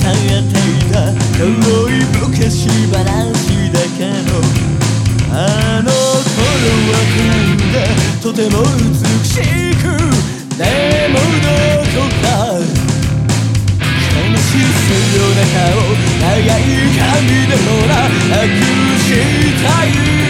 下では彼女を歌っていた遠い昔話だけどあの頃はんだとても美しくでもどこか悲しい背中を長い髪でほら握したい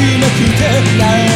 きなくて